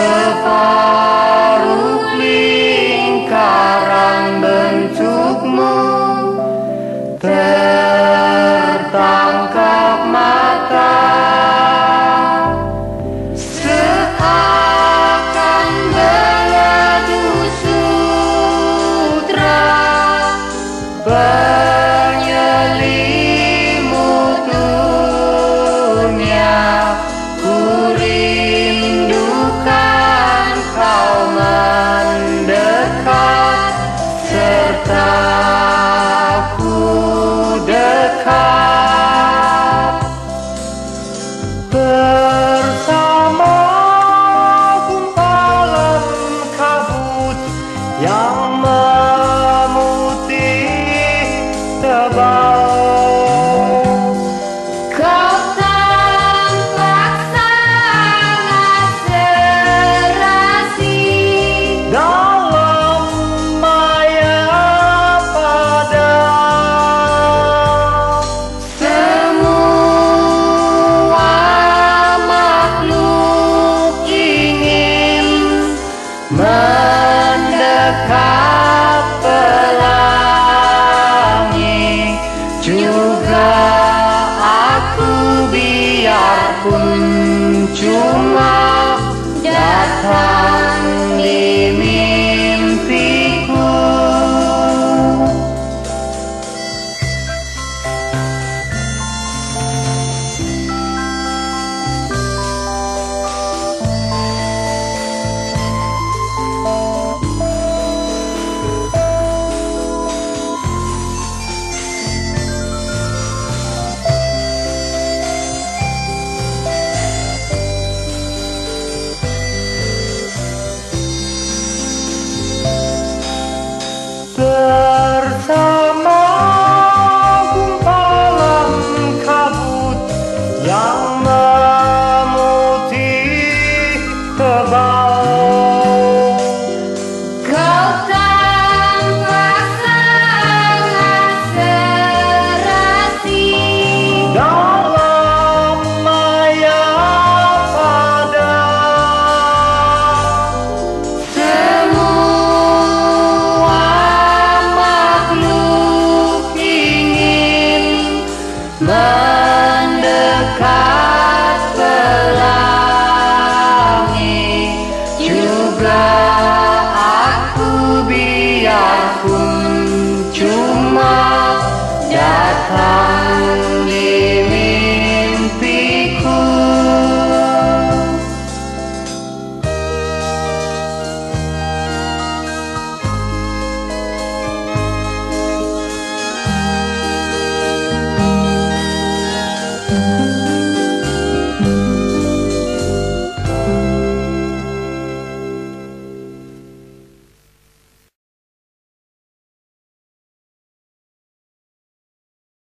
the about Oh.